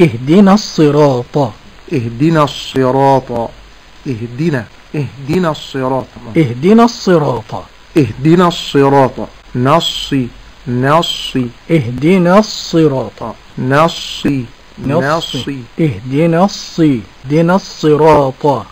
اهدنا الصراط. اهدنا الصراط. اهدنا اهدنا الصراط. اهدنا الصراط. اهدنا الصراط. نصي نصي. اهدنا الصراط. نصي نصي. اهدنا الصي اهدنا الصراط.